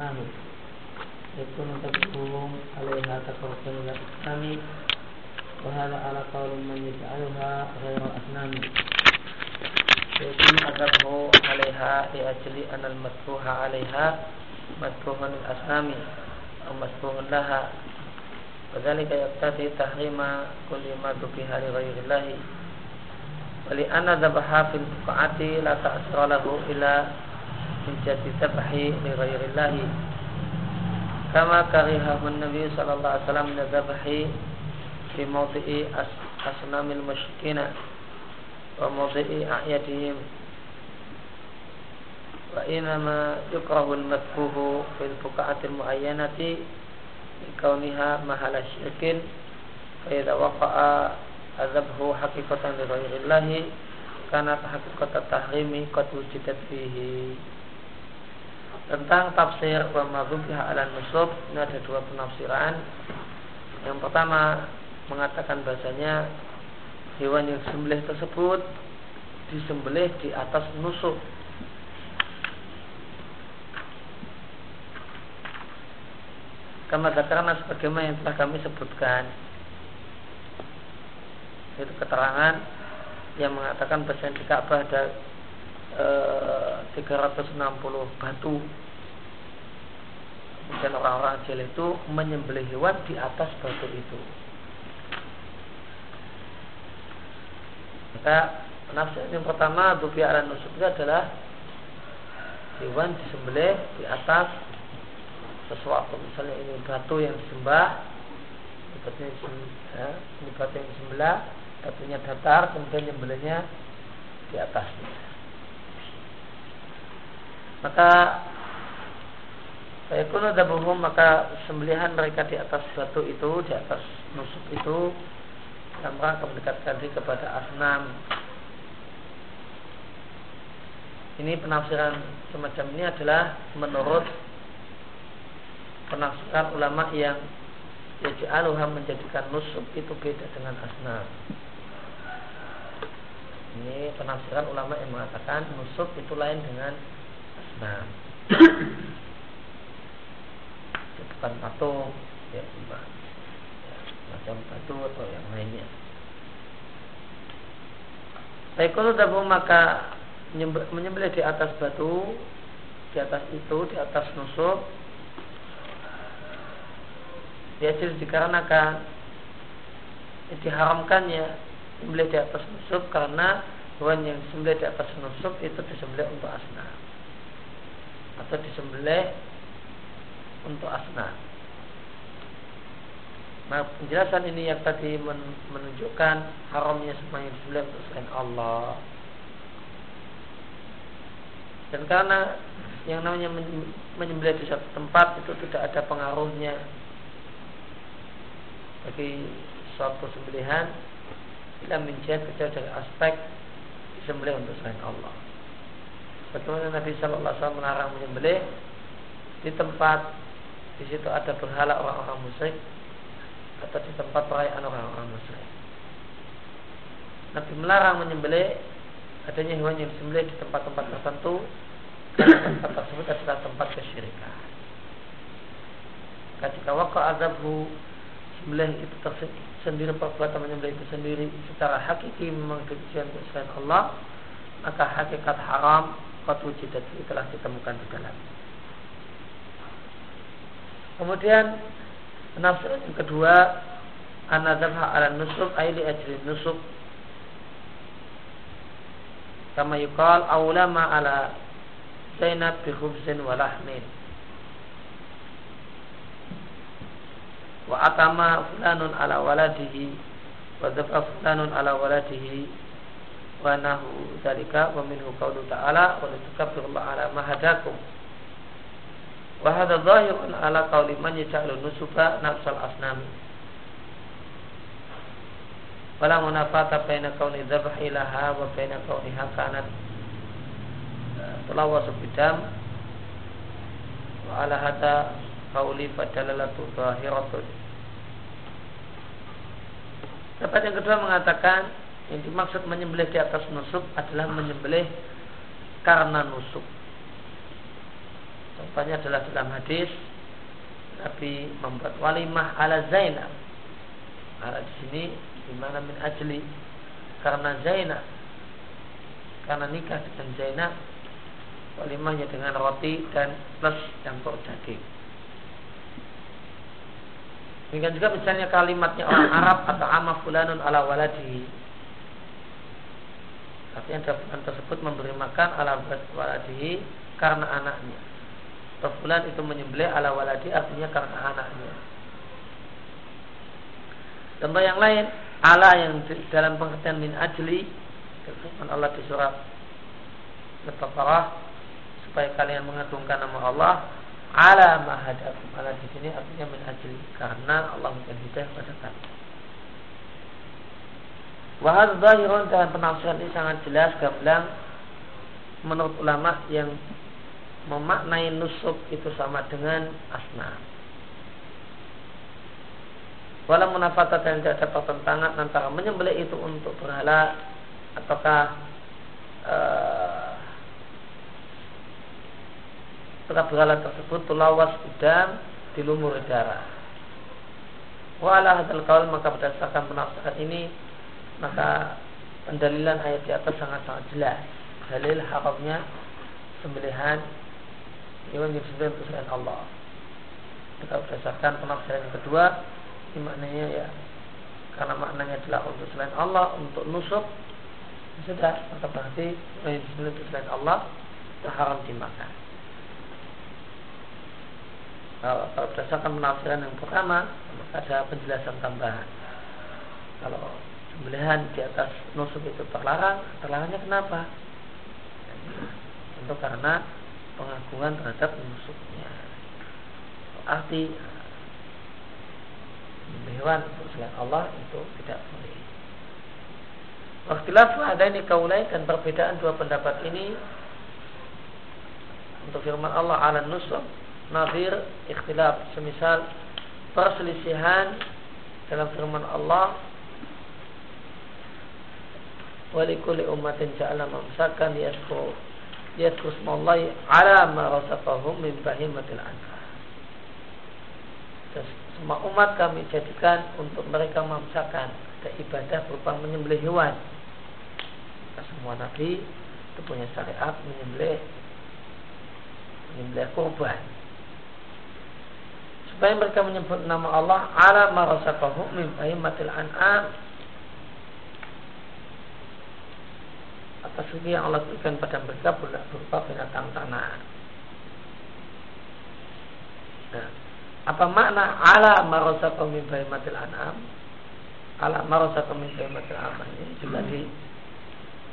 الإسلام يكون تبعهم عليها تقربا إلى الإسلام وهذا على قول من يجعلها غير أسنان يكون أدبه عليها لأجل أن المسبوح عليها مسبوح للأسنان أو مسبوح لها وذلك يقتضي تحريم كل ما ذبح لغير الله ولأن ذبحها في البقعة لا تأثر له إلى menjadi tabhi li ghairillahi kama karihahu Nabi sallallahu alaihi wasallam min tabhi fi mawdi'i asnamil musyrikina wa mawdi'i a'yadihim wa inama yukrahu al-madfuhu fil buqa'atil muayyanati kauniha mahala syirkin fa idza waqa'a azabhu haqiqatan li ghairillahi karena hakikat tahrimi qad wujidat fihi tentang tafsir wa madhubiha ala nusub ini ada dua penafsiran. Yang pertama mengatakan bahasanya hewan yang disembelih tersebut disembelih di atas nusuk. Karena sebagaimana yang telah kami sebutkan. Itu keterangan yang mengatakan bahasa di Ka'bah ada 360 eh, batu. Dan orang-orang jahil itu menyembelih hewan di atas batu itu. Maka nafsu yang pertama dubi ala nusuk itu adalah hewan disembelih di atas sesuatu. Misalnya ini batu yang disembah batunya ya, ini batu yang disembah batunya datar kemudian nyembelihnya di atasnya maka saya kuno dabuhum maka sembelihan mereka di atas batu itu di atas nusuk itu dalam rangka mendekatkan diri kepada asnam. Ini penafsiran semacam ini adalah menurut penafsiran ulama yang yaj'aluha menjadikan nusuk itu beda dengan asnam. Ini penafsiran ulama yang mengatakan nusuk itu lain dengan Nah, bukan patung, ya, ya, macam batu atau yang lainnya. Taikul dabu maka menyembelih di atas batu, di atas itu, di atas nusuk. Ya jadi dikarenakan diharamkannya menyembelih di atas nusuk karena hewan yang disembelih di atas nusuk itu disembelih untuk asnaf atau disembelih untuk asna. Nah penjelasan ini yang tadi menunjukkan haramnya semua yang disembelih untuk selain Allah. Dan karena yang namanya menyembelih di satu tempat itu tidak ada pengaruhnya bagi suatu sembelihan bila menjadi kecuali dari aspek disembelih untuk selain Allah. Bagaimana Nabi Shallallahu Alaihi Wasallam melarang menyembelih di tempat di situ ada berhala orang-orang musyrik atau di tempat perayaan orang-orang musyrik. Nabi melarang menyembelih adanya hewan yang disembelih di tempat-tempat tertentu karena tempat tersebut adalah tempat kesyirikan. Ketika waktu azabhu sembelih itu sendiri perbuatan menyembelih itu sendiri secara hakiki memang selain Allah maka hakikat haram qad wujidat telah ditemukan di dalam. Kemudian penafsiran yang kedua anadzabha ala nusuk aili ajri nusuk kama yuqal awlama ala Zainab bi khubzin wa lahmin. Wa atama fulanun ala waladihi wa dhafa fulanun ala waladihi wa nahu dzalika wa minhu qawlu ta'ala wa litukabbirullaha ala ma hadakum. Wa hadha dhahirun ala qawli man yaj'alu nusuba nafsal asnami. Wala munafata baina kauni dzabh ilaha wa baina kauniha kanat tulawasu bidam. Wa ala hada qawli fadalalatu dhahiratun Dapat yang kedua mengatakan yang dimaksud menyembelih di atas nusuk adalah menyembelih karena nusuk. Contohnya adalah dalam hadis Nabi membuat walimah ala Zainab. Ala di sini di mana min ajli karena Zainab karena nikah dengan Zainab walimahnya dengan roti dan plus campur daging. Demikian juga misalnya kalimatnya orang Arab atau amma fulanun ala waladi. Artinya fulan tersebut memberi makan ala waladi karena anaknya. Atau fulan itu menyembelih ala waladi artinya karena anaknya. Contoh yang lain, ala yang dalam pengertian min ajli, firman Allah di surat Al-Baqarah supaya kalian mengagungkan nama Allah ala mahadakum ala di sini artinya min ajli karena Allah memberikan hidayah kami. Wahad zahirun dan penafsiran ini sangat jelas gamblang menurut ulama yang memaknai nusuk itu sama dengan asna. Walau munafata dan tidak ada pertentangan antara menyembelih itu untuk berhala ataukah uh, berhala tersebut tulawas idam di lumur darah. Walah hadal kaul maka berdasarkan penafsiran ini maka pendalilan ayat di atas sangat-sangat jelas. Dalil haramnya sembelihan hewan yang disembelih untuk selain Allah. Maka berdasarkan penafsiran yang kedua, ini maknanya ya karena maknanya adalah untuk selain Allah, untuk nusuk, sudah maka berarti yang disembelih untuk selain Allah itu haram dimakan. Kalau, berdasarkan penafsiran yang pertama, ada penjelasan tambahan. Kalau sembelihan di atas nusuk itu terlarang, terlarangnya kenapa? Tentu karena pengagungan terhadap nusuknya. Arti hewan untuk selain Allah itu tidak boleh. Waktilaf ada ini kaulai dan perbedaan dua pendapat ini untuk firman Allah ala nusuk nadir ikhtilaf semisal perselisihan dalam firman Allah walikuli ummatin ja'ala mamsakan yasku yasku smallahi ala ma rasaqahum min bahimatil anha semua umat kami jadikan untuk mereka mamsakan ada ibadah berupa menyembelih hewan. Semua nabi itu punya syariat menyembelih menyembelih kurban. Supaya mereka menyebut nama Allah ala marasakahu min bahimatil an'am atas rezeki yang Allah berikan pada mereka berupa binatang tanah. Nah, apa makna ala marasakahu min bahimatil an'am? Ala marasakahu min bahimatil an'am ini juga di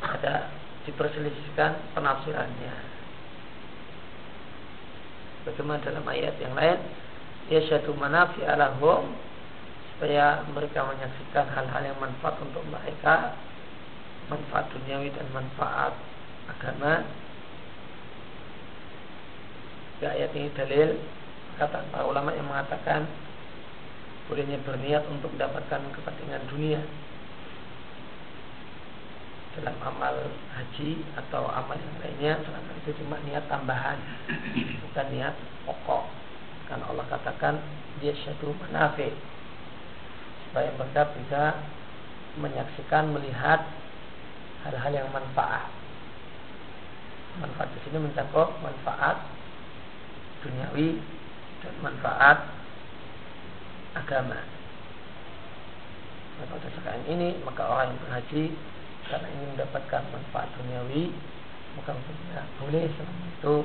ada diperselisihkan penafsirannya. Bagaimana dalam ayat yang lain yashadu manafi alahum supaya mereka menyaksikan hal-hal yang manfaat untuk mereka manfaat duniawi dan manfaat agama. Ya, ayat ini dalil kata para ulama yang mengatakan bolehnya berniat untuk mendapatkan kepentingan dunia dalam amal haji atau amal yang lainnya. Selama itu cuma niat tambahan bukan niat pokok. Karena Allah katakan dia syadu manafi supaya mereka bisa menyaksikan melihat hal-hal yang manfaat. Manfaat di sini mencakup manfaat duniawi dan manfaat agama. Maka pada ini maka orang yang berhaji karena ingin mendapatkan manfaat duniawi maka boleh selama itu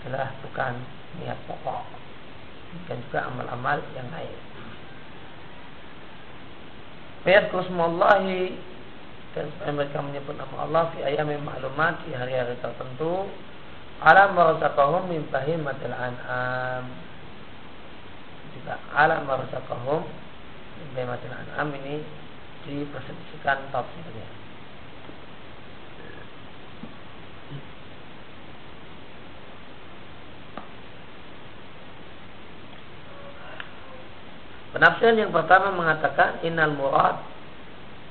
adalah bukan niat pokok dan juga amal-amal yang lain. Bayat kusmullahi dan mereka menyebut nama Allah fi ayam maklumat di hari-hari tertentu. Alam marzaqahum min bahimatil an'am. Juga alam marzaqahum min bahimatil an'am ini diperselisihkan tafsirnya. Penafsiran yang pertama mengatakan innal murad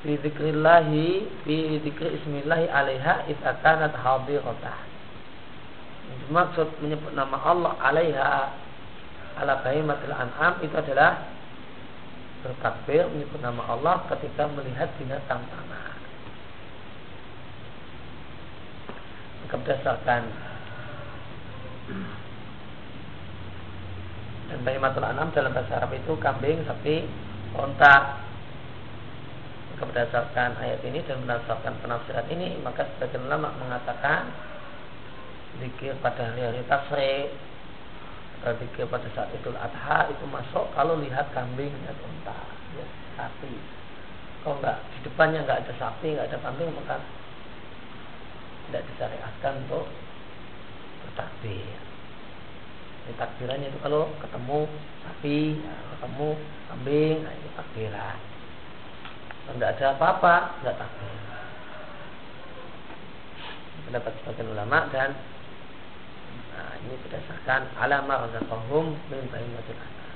fi dzikrillahi fi dzikri ismillahi alaiha idza kanat hadirah. Yang maksud menyebut nama Allah alaiha ala bahimatil an'am itu adalah bertakbir menyebut nama Allah ketika melihat binatang tanah. Maka berdasarkan dan bahimatul an'am dalam bahasa Arab itu kambing, sapi, onta. Berdasarkan ayat ini dan berdasarkan penafsiran ini maka sebagian ulama mengatakan zikir pada hari-hari tasrik zikir pada saat Idul Adha itu masuk kalau lihat kambing dan unta ya, sapi. Kalau enggak di depannya enggak ada sapi enggak ada kambing maka tidak disyariatkan untuk bertakbir. Ini takbirannya itu kalau ketemu sapi ya, ketemu kambing nah itu takbiran enggak ada apa-apa enggak takbir pendapat sebagian ulama dan Nah, ini berdasarkan alama razaqahum min bahimatil an'am.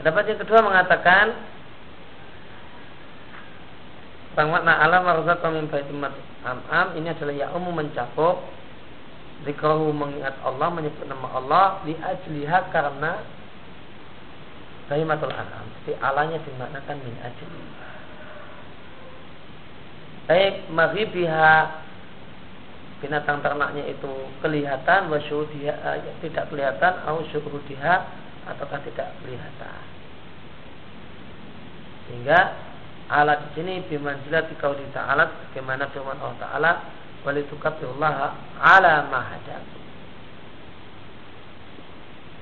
Pendapat yang kedua mengatakan Bang makna alam razaqahum min bahimatil an'am ini adalah ya umum mencakup Zikrahu mengingat Allah menyebut nama Allah di ajliha karena bahimatul an'am. Jadi alanya dimaknakan min ajli. Baik maghibiha binatang ternaknya itu kelihatan wasyudiha eh, tidak kelihatan syuhrudiha ataukah tidak kelihatan sehingga alat di sini bimanzilah kau ta'ala bagaimana firman Allah Ta'ala walitukabirullah ala mahadam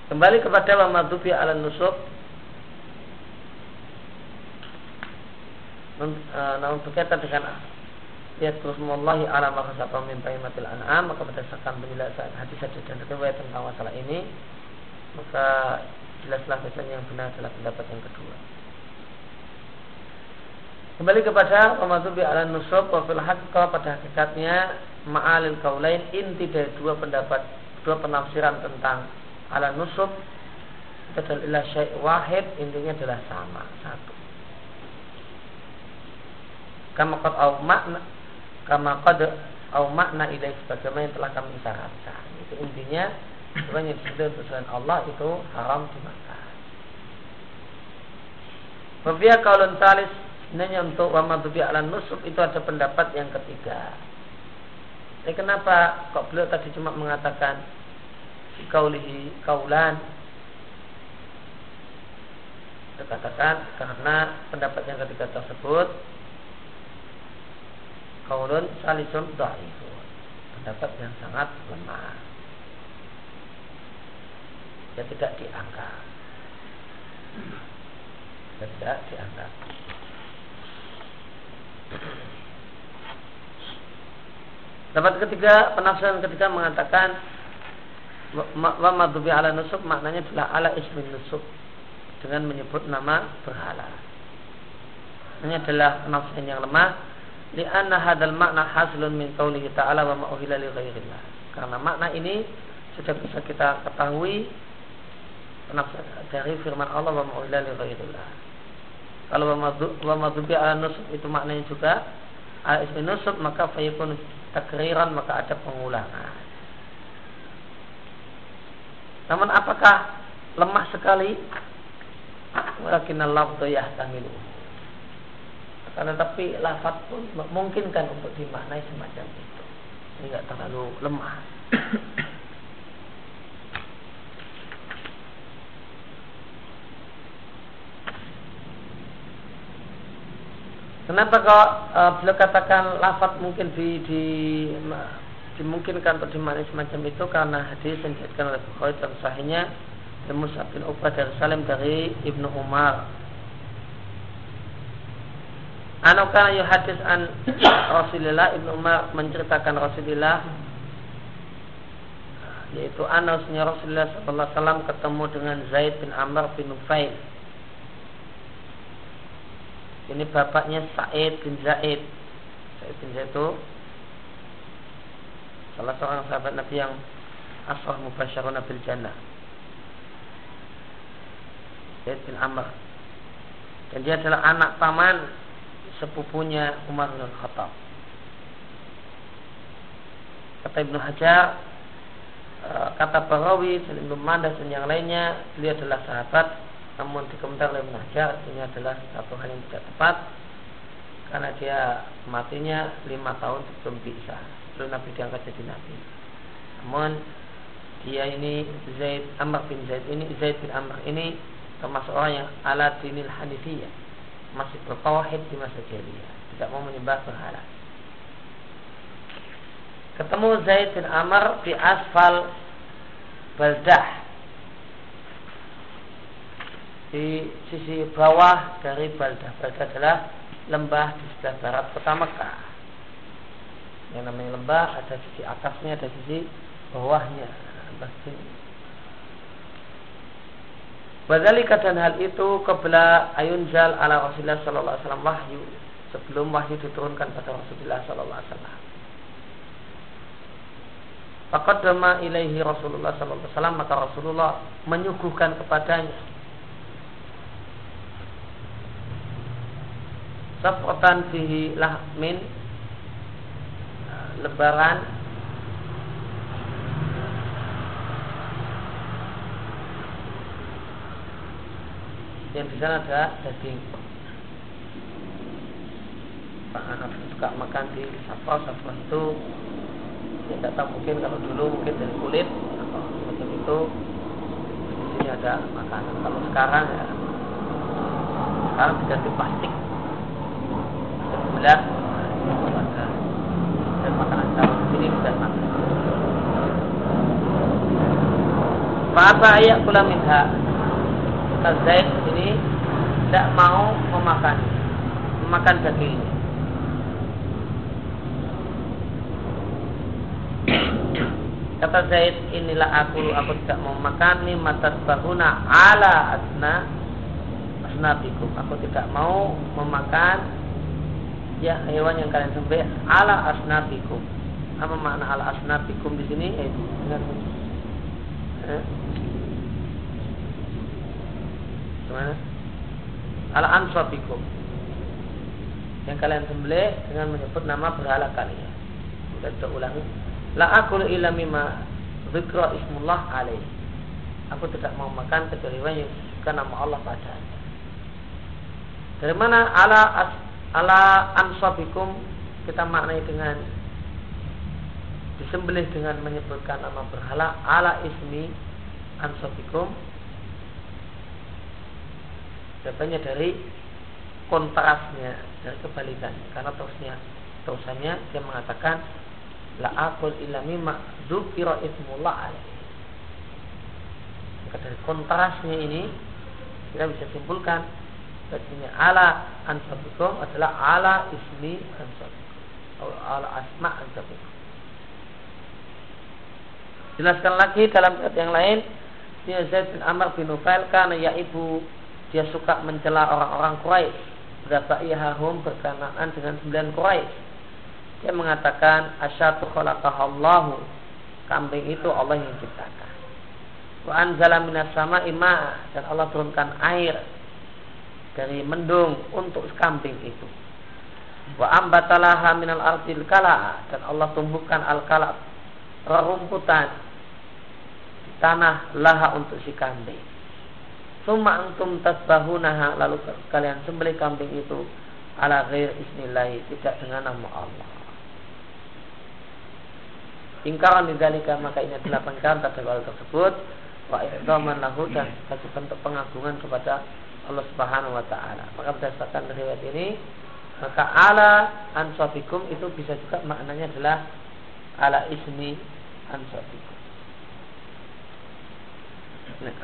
kembali kepada wa madhubi ala nusuk namun berkaitan dengan Yadkurusmullahi ala makhasabah min bahimatil an'am Maka berdasarkan penjelasan hadis hadis dan riwayat tentang masalah ini Maka jelaslah biasanya yang benar adalah pendapat yang kedua. Kembali kepada Ramadhubi ala nusub wa fil pada hakikatnya ma'alil kaulain inti dari dua pendapat dua penafsiran tentang ala nusub adalah syai' wahid intinya adalah sama satu kama qad au makna kama qad au makna ilai sebagaimana yang telah kami isyaratkan. Itu intinya sebenarnya disebut selain Allah itu haram dimakan. Wafiyah kaulun talis sebenarnya untuk wa madhubi ala nusuk itu ada pendapat yang ketiga. Ini kenapa kok beliau tadi cuma mengatakan kaulihi kaulan dikatakan karena pendapat yang ketiga tersebut kaulun salisun dhaifun. Pendapat yang sangat lemah. Ya tidak dianggap. Ya, tidak dianggap. Dapat ketiga penafsiran ketiga mengatakan wa madhubi ala nusuk maknanya adalah ala ismin nusuk dengan menyebut nama berhala. Ini adalah penafsiran yang lemah li'anna hadal makna hasilun min qawlihi ta'ala wa ma'uhila li ghairillah. Karena makna ini sudah bisa kita ketahui dari firman Allah wa ma'uhila li ghairillah. Kalau wa madhubi ala nusub itu maknanya juga ala ismi nusub maka fayakun takriran maka ada pengulangan. Namun apakah lemah sekali? Walakin Allah yahtamilu. Karena tapi lafaz pun memungkinkan untuk dimaknai semacam itu. Ini nggak terlalu lemah. Kenapa kok e, beliau katakan lafaz mungkin di, di dimungkinkan untuk dimaknai semacam itu karena hadis yang dijadikan oleh Bukhari dan sahihnya Musa bin Ubah dari Salim dari Ibnu Umar Anu kana yuhadis an Rasulullah Ibnu Umar menceritakan Rasulullah yaitu anasnya Rasulullah sallallahu alaihi wasallam ketemu dengan Zaid bin Amr bin Nufail. Ini bapaknya Said bin Zaid. Said bin Zaid itu salah seorang sahabat Nabi yang asal mubasyaruna bil jannah. Zaid bin Amr. Dan dia adalah anak paman sepupunya Umar bin Khattab. Kata Ibnu Hajar e, kata Barawi bin Mandas dan yang lainnya beliau adalah sahabat namun dikomentar oleh Ibnu Hajar ini adalah satu hal yang tidak tepat karena dia matinya lima tahun sebelum bisa sebelum Nabi diangkat jadi Nabi namun dia ini Zaid Amr bin Zaid ini Zaid bin Amr ini termasuk orang yang ala dinil hanifiyah masih bertauhid di masa jahiliyah. Tidak mau menyembah berhala. Ketemu Zaid bin Amr di asfal Baldah. Di sisi bawah dari Baldah. Baldah adalah lembah di sebelah barat kota Mekah. Yang namanya lembah ada sisi atasnya ada sisi bawahnya. Lembah Wadhalika dan hal itu kebela ayunzal ala Rasulullah sallallahu alaihi wasallam wahyu sebelum wahyu diturunkan pada Rasulullah sallallahu alaihi wasallam. Faqaddama ilaihi Rasulullah sallallahu alaihi wasallam maka Rasulullah menyuguhkan kepadanya safratan fihi lahmin lebaran yang di sana ada daging. Pak Anak suka makan di safra safra itu. Ya tidak tahu mungkin kalau dulu mungkin dari kulit atau macam itu. Di sini ada makanan. Kalau sekarang ya sekarang diganti plastik. Dan bulat dan makanan kalau sini bisa makan Apa ayat pula minha kata Zaid ini tidak mau memakan memakan daging ini. Kata Zaid, inilah aku, aku tidak mau makan nih mata bahuna ala asna asnabikum. Aku tidak mau memakan ya hewan yang kalian sembelih ala asnabikum. Apa makna ala asnabikum di sini? Eh, eh? Ala ansabikum. Yang kalian sembelih dengan menyebut nama berhala kalian. Kita coba ulangi. La akul illa mimma dzikra ismullah alaih. Aku tidak mau makan kecuali yang disebutkan nama Allah padanya. Dari mana ala as, ala ansabikum kita maknai dengan disembelih dengan menyebutkan nama berhala ala ismi ansabikum Jawabannya dari kontrasnya dari kebalikannya. Karena terusnya terusannya dia mengatakan la akul illa mimma dzukira ismullah maka dari kontrasnya ini kita bisa simpulkan Artinya ala ansabikum adalah ala ismi ansabikum. Atau ala asma ansabikum. Jelaskan lagi dalam ayat yang lain Zaid bin Amr bin Nufail karena ya ibu dia suka mencela orang-orang Quraisy. Berbaihahum berkenaan dengan sembilan Quraisy. Dia mengatakan asyatu khalaqahallahu kambing itu Allah yang ciptakan. Wa anzala minas sama ima dan Allah turunkan air dari mendung untuk kambing itu. Wa ambatalaha minal ardil kala. Dan Allah tumbuhkan al kala rerumputan tanah laha untuk si kambing Suma antum tasbahunaha lalu kalian sembelih kambing itu ala ghair ismillahi tidak dengan nama Allah. Ingkaran didalika maka ini adalah pengkaran terhadap hal tersebut wa ihdaman lahu dan kasih bentuk pengagungan kepada Allah Subhanahu wa taala. Maka berdasarkan riwayat ini maka ala ansafikum itu bisa juga maknanya adalah ala ismi ansafikum. Nah,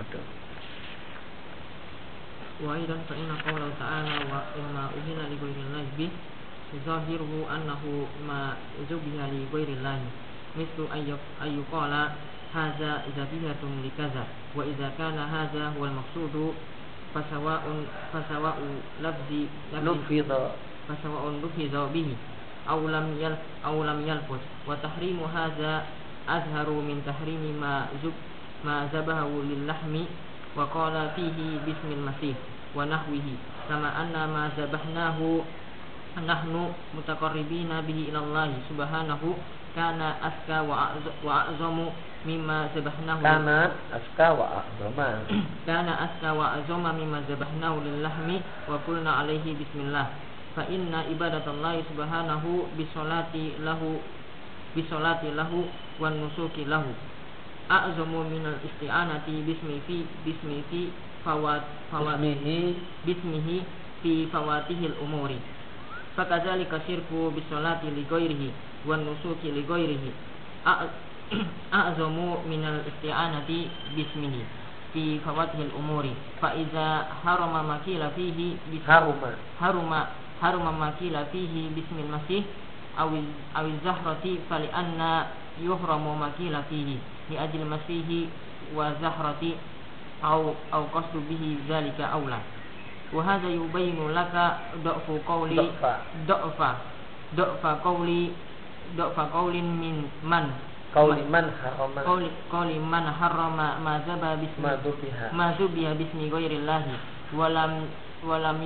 وأيضا فإن قوله تعالى وإما أذن لغير الله به ظاهره أنه ما ذبح لغير الله مثل أن يقال هذا ذبيحة لكذا وإذا كان هذا هو المقصود فسواء فسواء لفظ لفظ فسواء لفظ به أو لم يلف أو لم يلفظ. وتحريم هذا أظهر من تحريم ما زب ما ذبحه للحم wa qala fihi bismil masih wa nahwihi. Kama anna ma zabahnahu nahnu mutaqarribina bihi ila Allah subhanahu kana aska wa a'zamu mimma zabahnahu. Kana aska wa a'zama. Kana aska wa a'zama mimma zabahnahu lillahmi wa qulna alaihi bismillah. Fa inna ibadatallahi subhanahu bisolati lahu bisolati lahu wan nusuki lahu a'zamu minal isti'anati bismi fi bismi fi fawat fawat Bismihi bismihi fi fawatihil umuri fakadzalika syirku bisolati li ghairihi wan nusuki li ghairihi a'zamu minal isti'anati bismihi fi fawatihil umuri fa iza harama makila fihi bis- haruma. haruma haruma makila fihi bismil masih awil awil zahrati fali li ajli masihi wa zahrati au au qasdu bihi zalika aula wa hadha yubayinu laka da'fu qawli da'fa da'fa qawli da'fa qawlin min man? Qauli man harama qawli qawli man harrama ma zaba bismi ma dubiha. ma zubiha bismi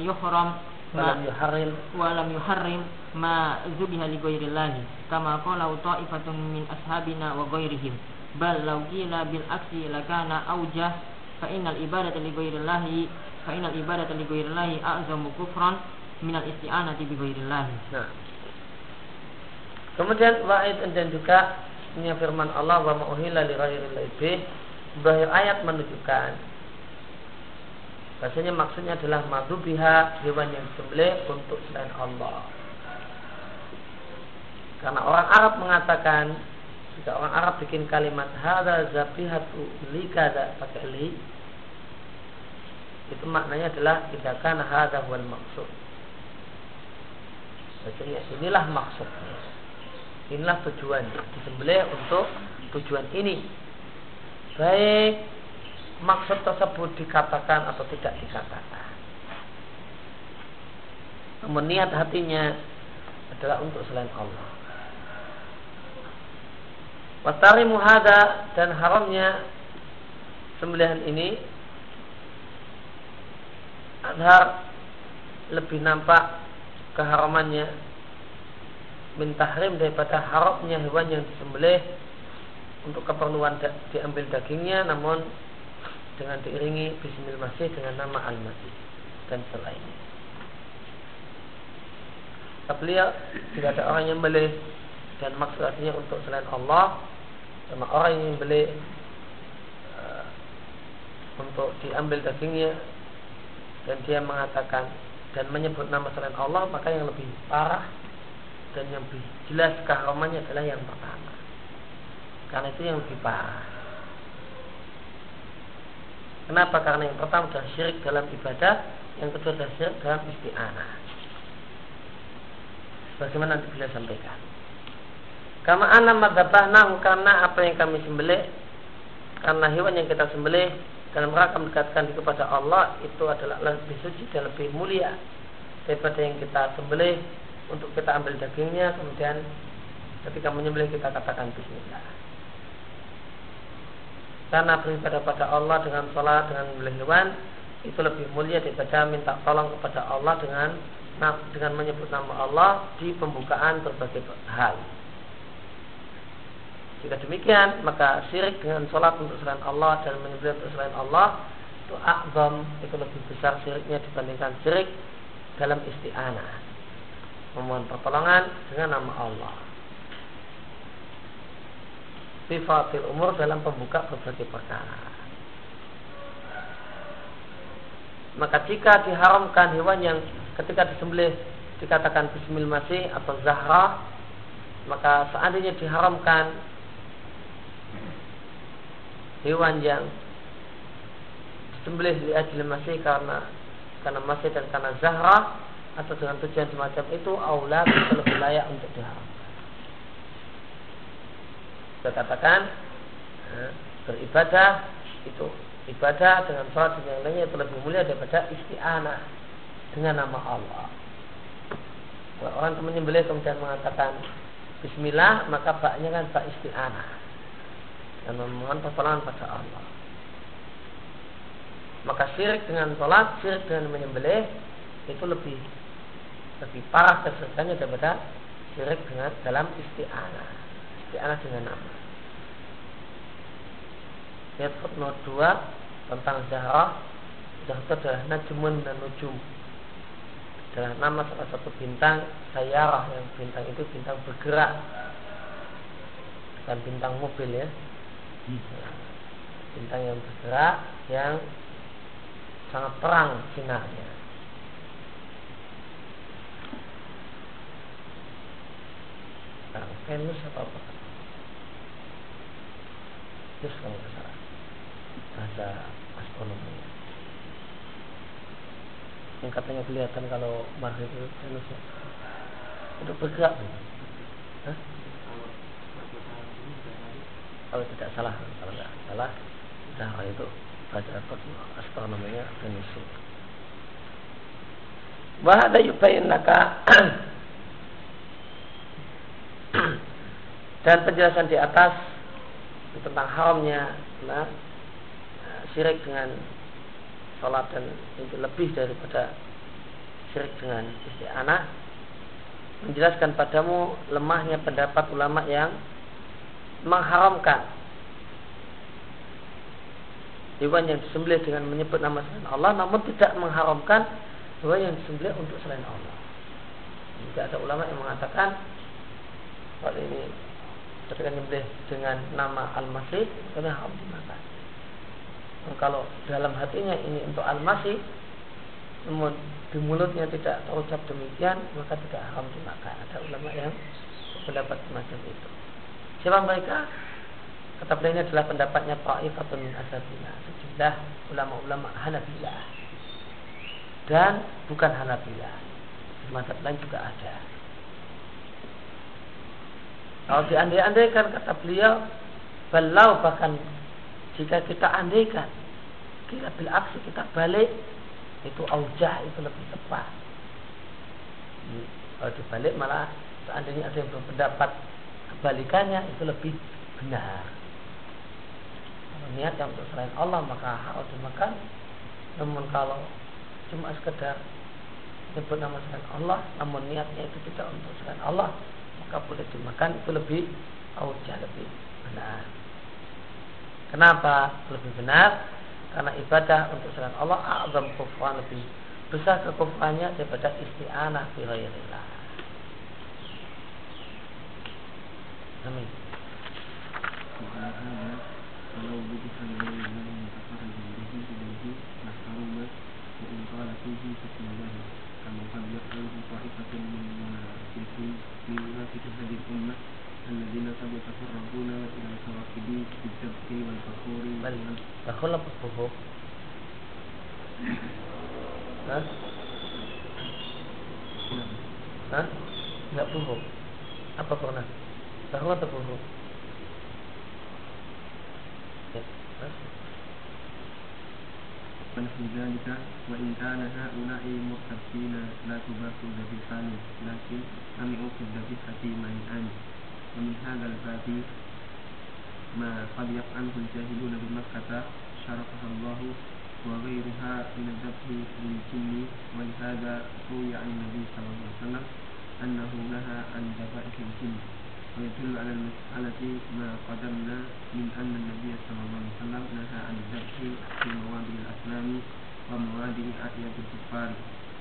yuhram Walam yuharrim. walam yuharrim ma zubiha li ghairillahi. Kama qala ta'ifatun min ashabina wa ghairihim bal law qila bil aksi lakana aujah fa innal ibadata li ghairillahi fa innal ibadata li ghairillahi a'zamu kufran min al isti'anati bi ghairillahi Nah. Kemudian wa'id dan juga ini firman Allah wa ma'uhilla li ghairillahi. Bahir ayat menunjukkan Bahasanya maksudnya adalah madhubiha hewan yang disembelih untuk selain Allah. Karena orang Arab mengatakan jika orang Arab bikin kalimat hadza zabihatu li kada pakai li itu maknanya adalah tidak kana hadza wal maksud. Maksudnya inilah maksudnya. Inilah tujuannya. Disembelih untuk tujuan ini. Baik maksud tersebut dikatakan atau tidak dikatakan. Namun niat hatinya adalah untuk selain Allah. Watari muhada dan haramnya sembelihan ini adhar lebih nampak keharamannya min tahrim daripada haramnya hewan yang disembelih untuk keperluan diambil dagingnya namun dengan diiringi bismil masih dengan nama al masih dan selainnya. Beliau tidak ada orang yang beli dan maksud artinya untuk selain Allah sama orang yang beli eh, untuk diambil dagingnya dan dia mengatakan dan menyebut nama selain Allah maka yang lebih parah dan yang lebih jelas keharamannya adalah yang pertama. Karena itu yang lebih parah. Kenapa? Karena yang pertama adalah syirik dalam ibadah yang kedua adalah syirik dalam isti'anah. Bagaimana nanti bila sampaikan kama anna madzabahnahu karena apa yang kami sembelih karena hewan yang kita sembelih dalam rangka mendekatkan diri kepada Allah itu adalah lebih suci dan lebih mulia daripada yang kita sembelih untuk kita ambil dagingnya kemudian ketika menyembelih kita katakan bismillah karena beribadah pada Allah dengan sholat dengan menyembelih hewan itu lebih mulia daripada minta tolong kepada Allah dengan dengan menyebut nama Allah di pembukaan berbagai hal. Jika demikian, maka syirik dengan sholat untuk selain Allah dan menyembelih untuk selain Allah itu akbam itu lebih besar syiriknya dibandingkan syirik dalam isti'anah. Memohon pertolongan dengan nama Allah. Sifatil umur dalam pembuka berbagai perkara. Maka jika diharamkan hewan yang ketika disembelih dikatakan bismil masih atau zahra maka seandainya diharamkan hewan yang disembelih di ajli masih karena karena masih dan karena zahra atau dengan tujuan semacam itu itu lebih layak untuk diharamkan. Saya katakan beribadah itu ibadah dengan sholat dan yang lainnya itu lebih mulia daripada isti'anah dengan nama Allah. Kalau orang menyembelih kemudian mengatakan Bismillah maka baknya kan bak isti'anah dan memohon pertolongan pada Allah. Maka syirik dengan sholat, syirik dengan menyembelih itu lebih lebih parah kesulitannya daripada syirik dengan dalam isti'anah. isti'anah dengan nama. Lihat footnote 2 tentang Zahra. Zahra itu adalah Najmun dan Nujum. Adalah nama salah satu bintang sayarah yang bintang itu bintang bergerak bukan bintang mobil ya bintang yang bergerak yang sangat terang sinarnya nah, Venus apa apa? Venus kalau nggak salah. Bahasa astronomi yang katanya kelihatan kalau Mars itu Venus itu bergerak. Hah? Kalau tidak salah kalau tidak salah Zahra itu baca astronominya Venus Wahada yubayin laka dan penjelasan di atas tentang haramnya nah, syirik dengan sholat dan itu lebih daripada syirik dengan istri anak menjelaskan padamu lemahnya pendapat ulama yang mengharamkan hewan yang disembelih dengan menyebut nama selain Allah namun tidak mengharamkan hewan yang disembelih untuk selain Allah. Jika ada ulama yang mengatakan kalau ini ketika menyembelih dengan nama Al-Masih karena haram dimakan. Kalau dalam hatinya ini untuk Al-Masih namun di mulutnya tidak terucap demikian maka tidak haram dimakan. Ada ulama yang berpendapat semacam itu. Siapa mereka? Kata beliau ini adalah pendapatnya Ta'ifatun min asabina Sejumlah ulama-ulama Hanabilah. Dan bukan Hanabilah mazhab lain juga ada. Kalau diandai-andaikan kata beliau Balau bahkan Jika kita andaikan Kita bil aksi kita balik Itu aujah itu lebih tepat. Kalau dibalik malah Seandainya ada yang berpendapat kebalikannya itu lebih benar. Kalau niat yang untuk selain Allah maka harus dimakan. Namun kalau cuma sekedar nyebut nama selain Allah namun niatnya itu tidak untuk selain Allah maka boleh dimakan itu lebih aujah lebih benar. Kenapa lebih benar? Karena ibadah untuk selain Allah azam kufran lebih besar kekufurannya daripada isti'anah fi ghairillah Amin. وعلى هذا فلو ذبح لغير الله متقربا به إليه لحرم وإن قال فيه بسم الله كما قد يفعله طائفة من المنافقين من منافق هذه الأمة الذين قد يتقربون إلى الكواكب بالذبح والبخور بخور apa buhuk? Hah? Hah? Enggak buhuk. Apa pernah? Atau bohong? ونحو ذلك وإن كان هؤلاء مرتبين لا تباح ذبيحان لكن أمعوا في الذبيحة منعان ومن هذا الباب ما قد يفعله الجاهلون بمكة شرفها الله وغيرها من الذبح للجن. ولهذا روي عن النبي صلى الله عليه وسلم أنه نهى عن ذبائح الجن. ويدل على المسألة ما قدمنا من أن النبي صلى الله عليه وسلم نهى عن الذبح في مواد الأسلام ومواد أعياد الكفار.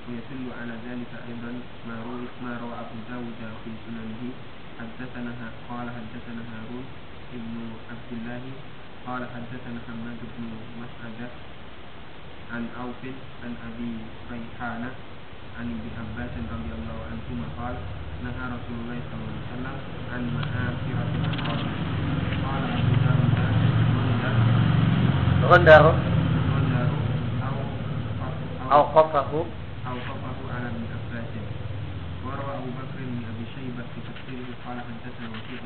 ويدل على ذلك أيضا ما روى ما روى أبو داود في سننه. حدثنا قال حدثنا هارون ابن عبد الله قال حدثنا حماد بن مسعدة عن أوف عن أبي ريحانة عن ابن عباس رضي الله عنهما قال نهى رسول الله صلى الله عليه وسلم عن مآثرة الأقوال قال أبو داود غندر غندر أو أوقفه أوقفه على ابن عباس وروى أبو بكر بن أبي شيبة في تفسيره قال حدثنا وكيع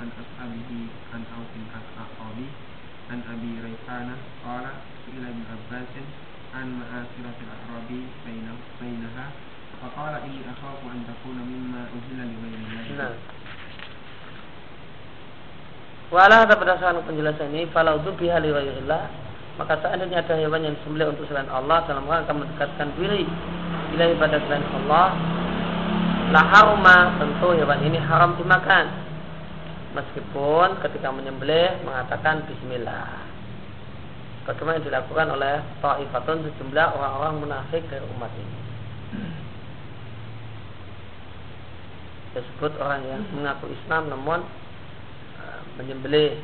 عن أصحابه عن أوف الأعقابي عن أبي ريحانة قال سئل ابن عباس عن مآثرة الأعراب بينها فقال إني أخاف أن تكون مما أهل لغير الله nah. Walah berdasarkan penjelasan ini Falau biha li Maka seandainya ada hewan yang disembelih untuk selain Allah Dalam rangka mendekatkan diri Bila ibadah selain Allah La haruma Tentu hewan ini haram dimakan meskipun ketika menyembelih mengatakan bismillah. Bagaimana yang dilakukan oleh ta'ifatun sejumlah orang-orang munafik dari umat ini. Disebut orang yang mengaku Islam namun uh, menyembelih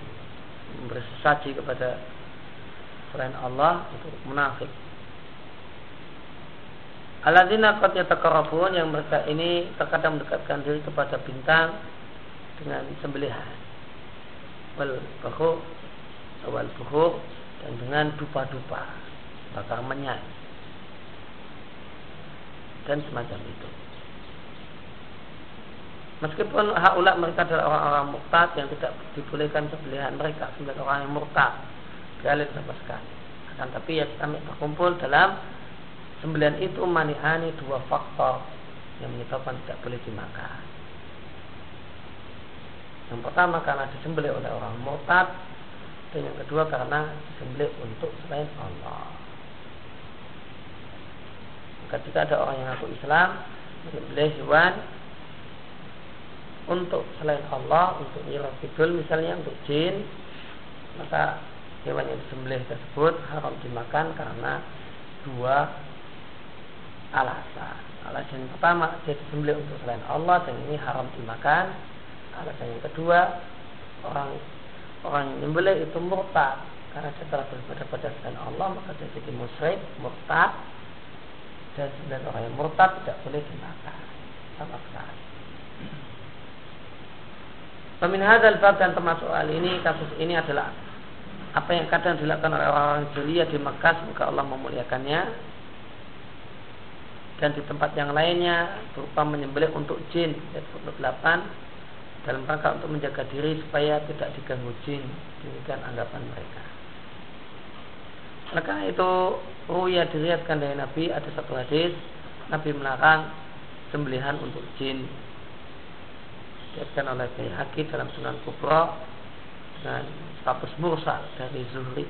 memberi sesaji kepada selain Allah itu munafik. Aladina qad yatakarrabun yang mereka ini terkadang mendekatkan diri kepada bintang dengan sembelihan. Wal bahu wal buhu dan dengan dupa-dupa bakar menyan dan semacam itu. Meskipun hak ulak mereka adalah orang-orang murtad yang tidak dibolehkan sembelihan mereka sebagai orang yang murtad, dalil sama sekali. Akan tapi ya kami berkumpul dalam Sembilan itu mani'ani dua faktor yang menyebabkan tidak boleh dimakan. Yang pertama karena disembelih oleh orang murtad dan yang kedua karena disembelih untuk selain Allah. Ketika ada orang yang ngaku Islam menyembelih hewan untuk selain Allah, untuk nyirak kidul misalnya untuk jin, maka hewan yang disembelih tersebut haram dimakan karena dua alasan. Alasan yang pertama dia disembelih untuk selain Allah dan ini haram dimakan. Alasan yang kedua orang orang yang menyembelih itu murtad karena dia telah beribadah pada selain Allah maka dia jadi musyrik, murtad dan sembilan orang yang murtad tidak boleh dimakan sama sekali. Pemin hadal bab dan termasuk hal ini kasus ini adalah apa yang kadang dilakukan oleh orang-orang Julia di Mekah semoga Allah memuliakannya. Dan di tempat yang lainnya berupa menyembelih untuk jin ayat 28 dalam rangka untuk menjaga diri supaya tidak diganggu jin demikian anggapan mereka. Maka itu ruya diriatkan dari Nabi ada satu hadis Nabi melarang sembelihan untuk jin diriatkan oleh Bayhaqi dalam Sunan Kubra dengan status mursal dari Zuhri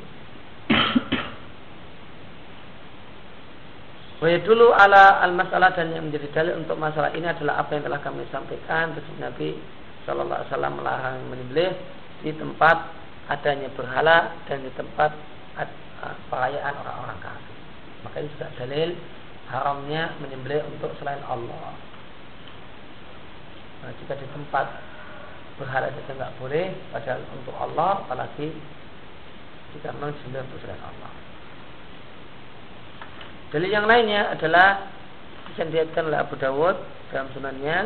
Wahai dulu ala al masalah dan yang menjadi dalil untuk masalah ini adalah apa yang telah kami sampaikan Terus Nabi Shallallahu Alaihi Wasallam melarang menyembelih di tempat adanya berhala dan di tempat perayaan orang-orang kafir. Maka ini juga dalil haramnya menyembelih untuk selain Allah. Nah, jika di tempat berhala saja nggak boleh, padahal untuk Allah, apalagi jika memang untuk selain Allah. Dalil yang lainnya adalah disediakan oleh Abu Dawud dalam sunannya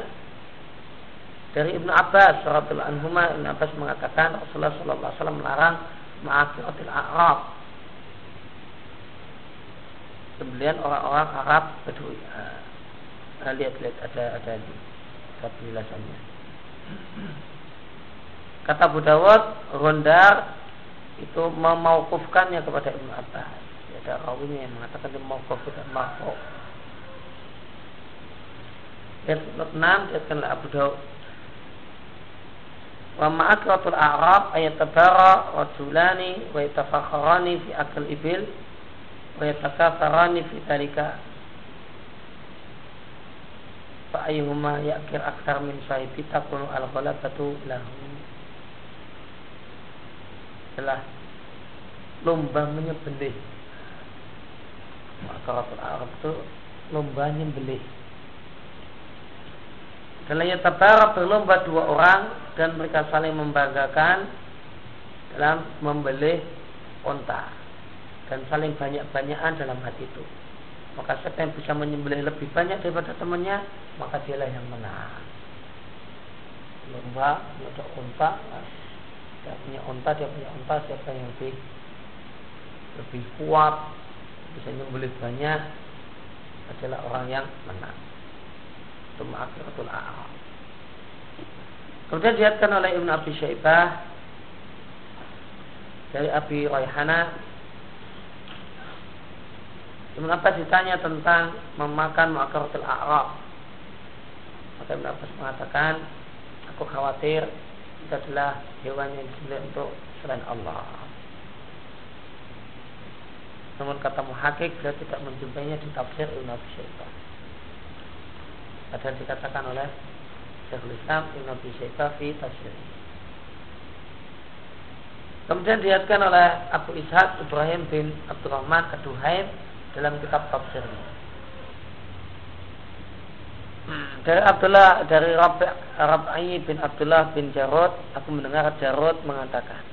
dari Ibnu Abbas radhiyallahu anhu Ibnu Abbas mengatakan Rasulullah sallallahu alaihi wasallam melarang ma'akiratil Arab sembelian orang-orang Arab Badui. Uh, lihat-lihat ada ada di penjelasannya. Kata Abu Dawud, Rondar itu memaukufkannya kepada Ibnu Abbas ada rawinya yang mengatakan dia mauquf tidak marfu. Ayat 6 diatkanlah Abu Daud. Wa ma'akratul a'rab ayat tabara rajulani wa yatafakharani fi akal ibil wa yatakatharani fi talika fa ayyuhuma ya'kir akthar min sahibi takunu al-ghalabatu lahu adalah lomba menyembelih Makaratul Arab itu lomba nyembelih. Dalamnya tabara berlomba dua orang dan mereka saling membanggakan dalam membelih onta dan saling banyak-banyakan dalam hati itu. Maka siapa yang bisa menyembelih lebih banyak daripada temannya, maka dialah yang menang. Lomba untuk onta, dia punya onta, dia punya onta, siapa yang lebih lebih kuat, bisa nyembelih banyak adalah orang yang menang. Itu ma'akiratul a'am. Kemudian dilihatkan oleh Ibn Abi Syaibah dari Abi Rayhana Abbas ditanya tentang memakan ma'akiratul a'rab Maka Ibn Abbas mengatakan Aku khawatir itu adalah hewan yang disembelih untuk selain Allah namun kata muhakik beliau tidak menjumpainya di tafsir Ibn Abi Syaibah. Ada dikatakan oleh Syekhul Islam Ibn Abi Syaibah fi tafsir. Kemudian dilihatkan oleh Abu Ishaq Ibrahim bin Abdurrahman Ad-Duhaim dalam kitab tafsirnya. Dari Abdullah dari Rabi bin Abdullah bin Jarod, aku mendengar Jarod mengatakan,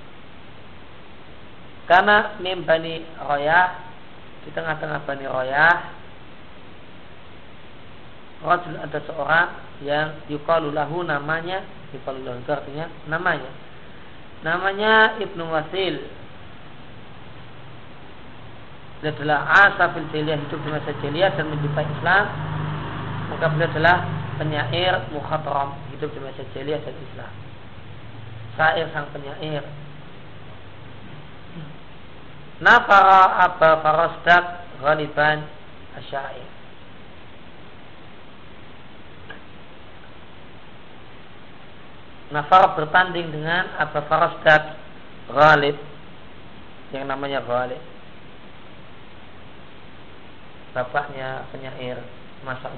karena mim bani Royah di tengah-tengah bani Royah, Rajul ada seorang yang yukalu lahu namanya, yukalu lahu artinya namanya namanya Ibnu Wasil dia adalah asafil jahiliyah hidup di masa jahiliyah dan menjumpai Islam maka beliau adalah penyair mukhatram hidup di masa jahiliyah dan Islam. Sair sang penyair. Nafara Aba Farasdak Ghaliban Asyair. Nafar bertanding dengan Abu Farasdak Ghalib yang namanya Ghalib bapaknya penyair masa